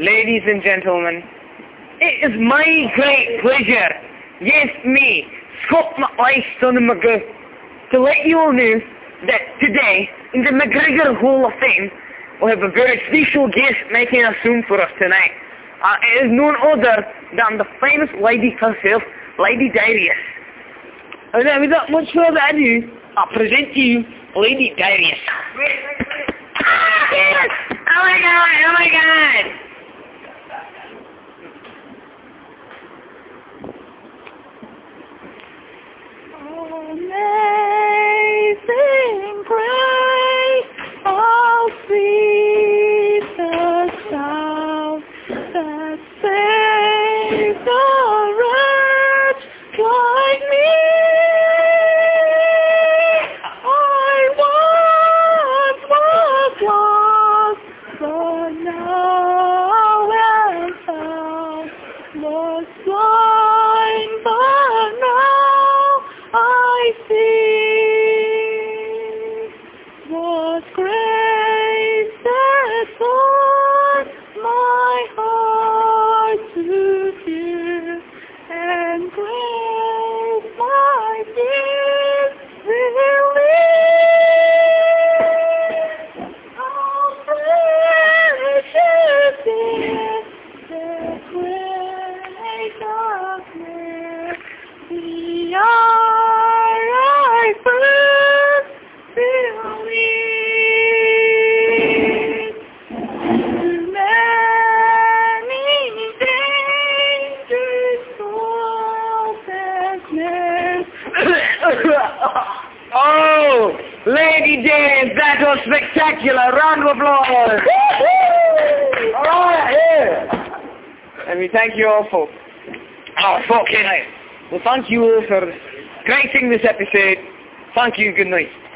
ladies and gentlemen, it is my great pleasure, yes, me, Scott McLeish, son of McGoo, to let you all know that today, in the McGregor Hall of Fame, we have a very special guest making a film for us tonight. Uh, it is none other than the famous lady herself, Lady Darius. And now, without much further ado, I present to you Lady Darius. oh my god, oh my god! Amazing Lady James, that was spectacular. Round of applause. All right, yeah. And we thank you all for our fucking night. Well, thank you all for gracing this episode. Thank you. Good night.